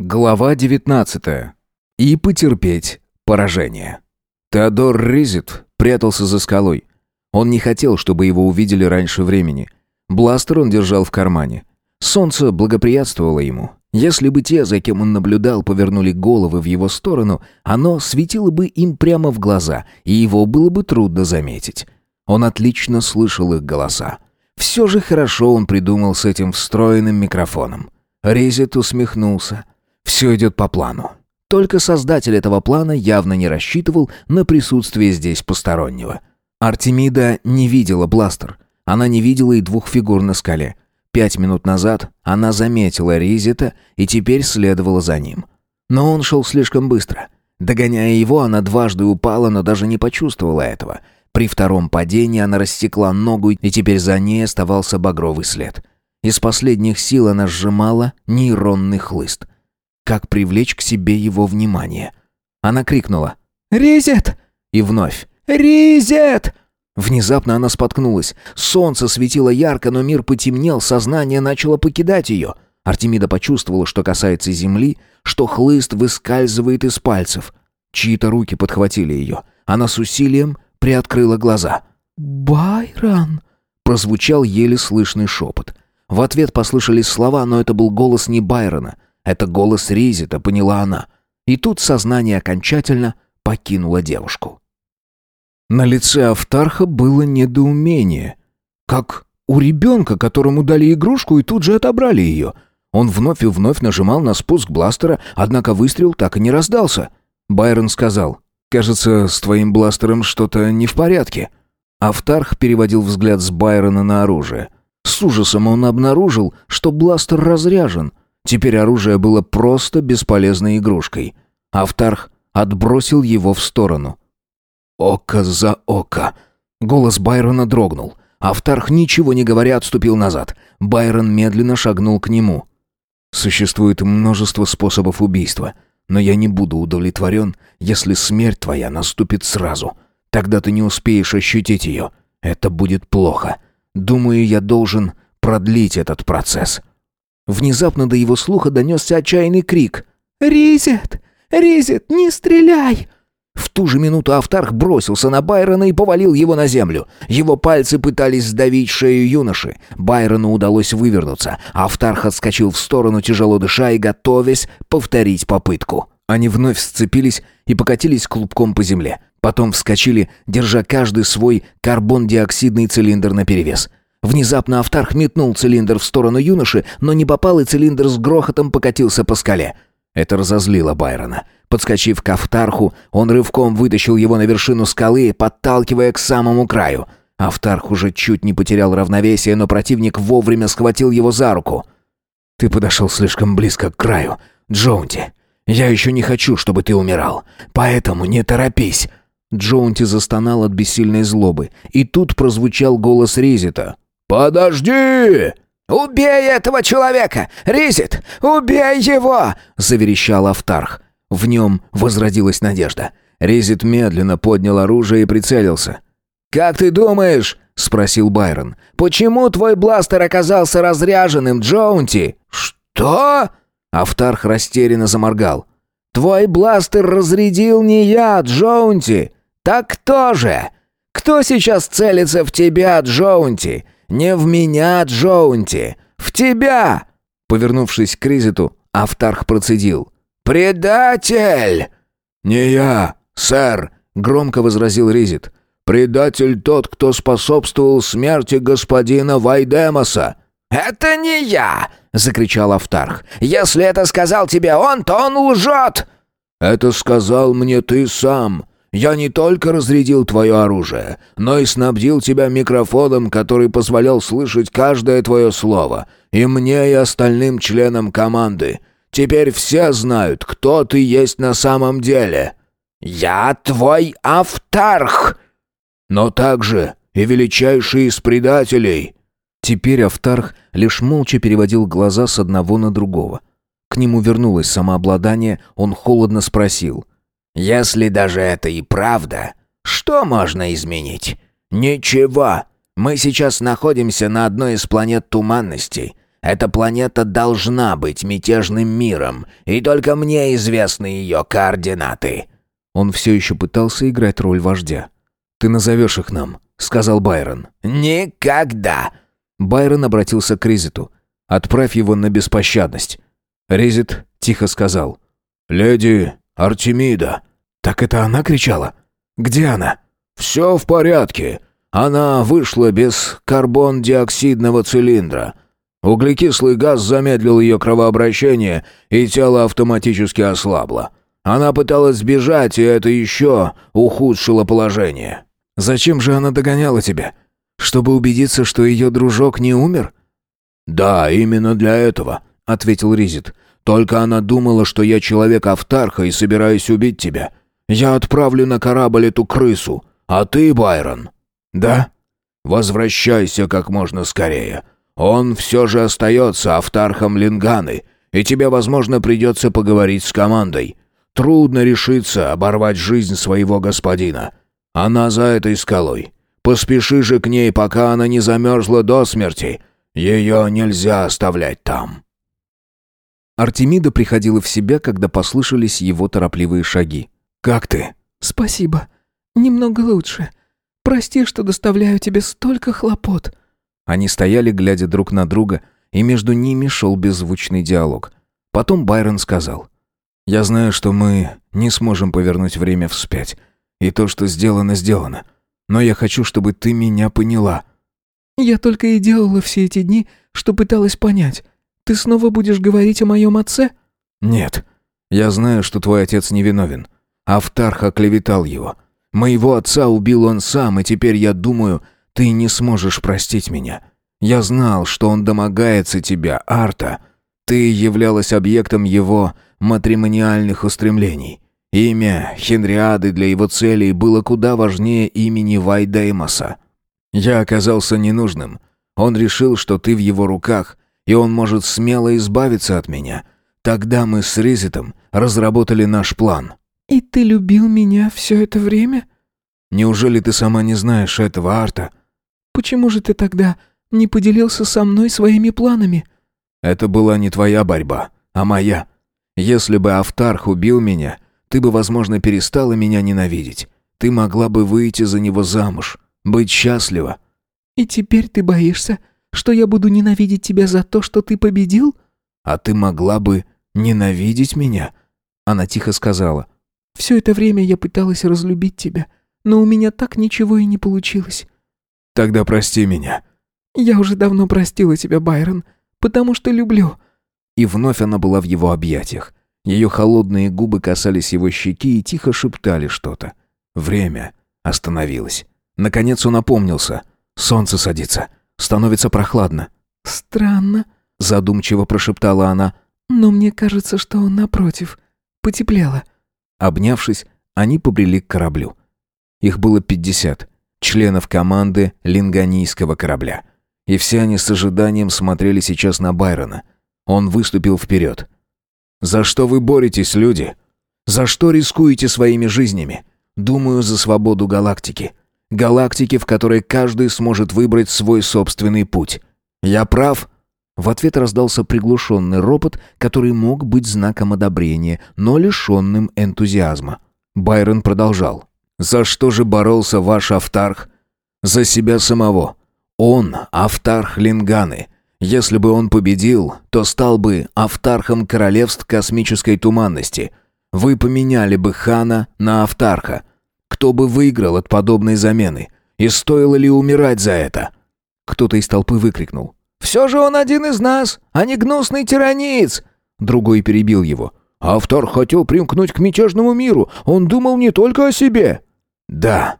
Глава 19. И потерпеть поражение. Теодор Ризит прятался за скалой. Он не хотел, чтобы его увидели раньше времени. Бластер он держал в кармане. Солнце благоприятствовало ему. Если бы те, за кем он наблюдал, повернули головы в его сторону, оно светило бы им прямо в глаза, и его было бы трудно заметить. Он отлично слышал их голоса. Все же хорошо он придумал с этим встроенным микрофоном. Резет усмехнулся. Все идет по плану. Только создатель этого плана явно не рассчитывал на присутствие здесь постороннего. Артемида не видела бластер. Она не видела и двух фигур на скале. Пять минут назад она заметила Ризета и теперь следовала за ним. Но он шел слишком быстро. Догоняя его, она дважды упала, но даже не почувствовала этого. При втором падении она рассекла ногу, и теперь за ней оставался багровый след. Из последних сил она сжимала нейронный хлыст. Как привлечь к себе его внимание? Она крикнула «Ризет!» и вновь «Ризет!» Внезапно она споткнулась. Солнце светило ярко, но мир потемнел, сознание начало покидать ее. Артемида почувствовала, что касается земли, что хлыст выскальзывает из пальцев. Чьи-то руки подхватили ее. Она с усилием приоткрыла глаза. «Байрон!» — прозвучал еле слышный шепот. В ответ послышались слова, но это был голос не Байрона. Это голос Ризита, поняла она. И тут сознание окончательно покинуло девушку. На лице Автарха было недоумение. Как у ребенка, которому дали игрушку и тут же отобрали ее. Он вновь и вновь нажимал на спуск бластера, однако выстрел так и не раздался. Байрон сказал, «Кажется, с твоим бластером что-то не в порядке». Автарх переводил взгляд с Байрона на оружие. С ужасом он обнаружил, что бластер разряжен. Теперь оружие было просто бесполезной игрушкой. Автарх отбросил его в сторону. «Око за око!» Голос Байрона дрогнул. Автарх, ничего не говоря, отступил назад. Байрон медленно шагнул к нему. «Существует множество способов убийства, но я не буду удовлетворен, если смерть твоя наступит сразу. Тогда ты не успеешь ощутить ее. Это будет плохо. Думаю, я должен продлить этот процесс». Внезапно до его слуха донесся отчаянный крик. «Ризет! Ризет, не стреляй!» В ту же минуту Автарх бросился на Байрона и повалил его на землю. Его пальцы пытались сдавить шею юноши. Байрону удалось вывернуться. Автарх отскочил в сторону, тяжело дыша и готовясь повторить попытку. Они вновь сцепились и покатились клубком по земле. Потом вскочили, держа каждый свой карбон-диоксидный цилиндр наперевес. Внезапно Автарх метнул цилиндр в сторону юноши, но не попал, и цилиндр с грохотом покатился по скале. Это разозлило Байрона. Подскочив к Автарху, он рывком вытащил его на вершину скалы, подталкивая к самому краю. Автарх уже чуть не потерял равновесие, но противник вовремя схватил его за руку. «Ты подошел слишком близко к краю, Джоунти. Я еще не хочу, чтобы ты умирал, поэтому не торопись». Джоунти застонал от бессильной злобы, и тут прозвучал голос Ризита. «Подожди!» «Убей этого человека! Ризит! Убей его!» — заверещал Автарх. В нем возродилась надежда. Ризит медленно поднял оружие и прицелился. «Как ты думаешь?» — спросил Байрон. «Почему твой бластер оказался разряженным, Джоунти?» «Что?» Автарх растерянно заморгал. «Твой бластер разрядил не я, Джоунти. Так кто же? Кто сейчас целится в тебя, Джоунти? Не в меня, Джоунти. В тебя!» Повернувшись к Ризиту, Автарх процедил. «Предатель!» «Не я, сэр», — громко возразил Ризит. «Предатель тот, кто способствовал смерти господина Вайдемоса». «Это не я!» — закричал Автарх. «Если это сказал тебе он, то он лжет!» «Это сказал мне ты сам. Я не только разрядил твое оружие, но и снабдил тебя микрофоном, который позволял слышать каждое твое слово, и мне, и остальным членам команды. Теперь все знают, кто ты есть на самом деле. Я твой Автарх, но также и величайший из предателей». Теперь Автарх лишь молча переводил глаза с одного на другого. К нему вернулось самообладание, он холодно спросил. «Если даже это и правда, что можно изменить? Ничего. Мы сейчас находимся на одной из планет туманностей. Эта планета должна быть мятежным миром, и только мне известны ее координаты». Он все еще пытался играть роль вождя. «Ты назовешь их нам», — сказал Байрон. «Никогда!» Байрон обратился к Ризиту. «Отправь его на беспощадность». Ризит тихо сказал. «Леди Артемида». «Так это она кричала? Где она?» «Все в порядке. Она вышла без карбон-диоксидного цилиндра. Углекислый газ замедлил ее кровообращение, и тело автоматически ослабло. Она пыталась сбежать, и это еще ухудшило положение». «Зачем же она догоняла тебя? Чтобы убедиться, что ее дружок не умер?» «Да, именно для этого», — ответил Ризит. «Только она думала, что я человек Автарха и собираюсь убить тебя. Я отправлю на корабль эту крысу, а ты, Байрон...» «Да?» «Возвращайся как можно скорее. Он все же остается Автархом Линганы, и тебе, возможно, придется поговорить с командой. Трудно решиться оборвать жизнь своего господина. Она за этой скалой. Поспеши же к ней, пока она не замерзла до смерти. Ее нельзя оставлять там». Артемида приходила в себя, когда послышались его торопливые шаги. «Как ты?» «Спасибо. Немного лучше. Прости, что доставляю тебе столько хлопот». Они стояли, глядя друг на друга, и между ними шел беззвучный диалог. Потом Байрон сказал. «Я знаю, что мы не сможем повернуть время вспять. И то, что сделано, сделано. Но я хочу, чтобы ты меня поняла». «Я только и делала все эти дни, что пыталась понять. Ты снова будешь говорить о моем отце?» «Нет. Я знаю, что твой отец невиновен. Автарх оклеветал его. Моего отца убил он сам, и теперь я думаю, ты не сможешь простить меня. Я знал, что он домогается тебя, Арта. Ты являлась объектом его матримониальных устремлений. Имя Хенриады для его целей было куда важнее имени Вайдеймоса. Я оказался ненужным. Он решил, что ты в его руках, и он может смело избавиться от меня. Тогда мы с Ризитом разработали наш план. «И ты любил меня все это время?» «Неужели ты сама не знаешь этого, Арта?» «Почему же ты тогда не поделился со мной своими планами?» «Это была не твоя борьба, а моя. Если бы Автарх убил меня, ты бы, возможно, перестала меня ненавидеть. Ты могла бы выйти за него замуж, быть счастлива». «И теперь ты боишься, что я буду ненавидеть тебя за то, что ты победил?» «А ты могла бы ненавидеть меня?» Она тихо сказала. «Все это время я пыталась разлюбить тебя, но у меня так ничего и не получилось. Тогда прости меня». «Я уже давно простила тебя, Байрон, потому что люблю». И вновь она была в его объятиях. Ее холодные губы касались его щеки и тихо шептали что-то. Время остановилось. Наконец он опомнился. Солнце садится. Становится прохладно. «Странно», — задумчиво прошептала она. «Но мне кажется, что он напротив. Потеплело». Обнявшись, они побрели к кораблю. Их было пятьдесят членов команды линганийского корабля. И все они с ожиданием смотрели сейчас на Байрона. Он выступил вперед. «За что вы боретесь, люди? За что рискуете своими жизнями? Думаю, за свободу галактики. Галактики, в которой каждый сможет выбрать свой собственный путь. Я прав?» В ответ раздался приглушенный ропот, который мог быть знаком одобрения, но лишенным энтузиазма. Байрон продолжал. За что же боролся ваш Автарх? За себя самого. Он Автарх Линганы. Если бы он победил, то стал бы Автархом королевств космической туманности. Вы поменяли бы Хана на Автарха. Кто бы выиграл от подобной замены? И стоило ли умирать за это? Кто-то из толпы выкрикнул. «Все же он один из нас, а не гнусный тираниц!» Другой перебил его. Автор хотел примкнуть к мятежному миру. Он думал не только о себе. Да.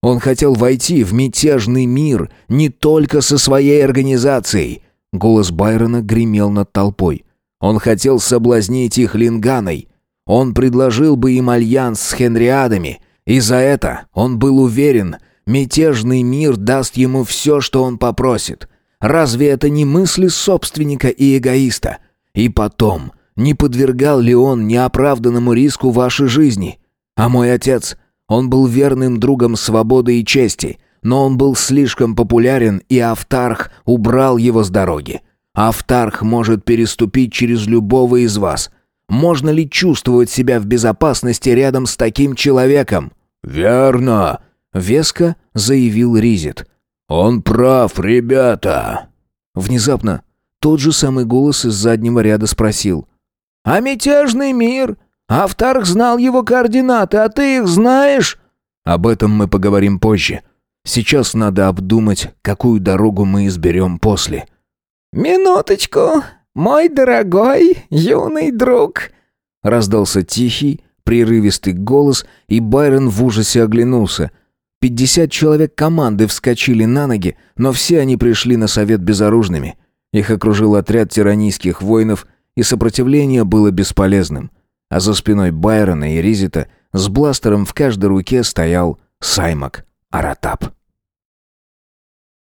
Он хотел войти в мятежный мир не только со своей организацией. Голос Байрона гремел над толпой. Он хотел соблазнить их линганой. Он предложил бы им альянс с Хенриадами. И за это он был уверен, мятежный мир даст ему все, что он попросит. Разве это не мысли собственника и эгоиста? И потом, не подвергал ли он неоправданному риску вашей жизни? А мой отец, он был верным другом свободы и чести, но он был слишком популярен, и Автарх убрал его с дороги. Автарх может переступить через любого из вас. Можно ли чувствовать себя в безопасности рядом с таким человеком?» «Верно», — веско заявил Ризит. «Он прав, ребята!» Внезапно тот же самый голос из заднего ряда спросил. «А мятежный мир? Автарх знал его координаты, а ты их знаешь?» «Об этом мы поговорим позже. Сейчас надо обдумать, какую дорогу мы изберем после». «Минуточку, мой дорогой юный друг!» Раздался тихий, прерывистый голос, и Байрон в ужасе оглянулся. Пятьдесят человек команды вскочили на ноги, но все они пришли на совет безоружными. Их окружил отряд тиранийских воинов, и сопротивление было бесполезным. А за спиной Байрона и Ризита с бластером в каждой руке стоял Саймак Аратап.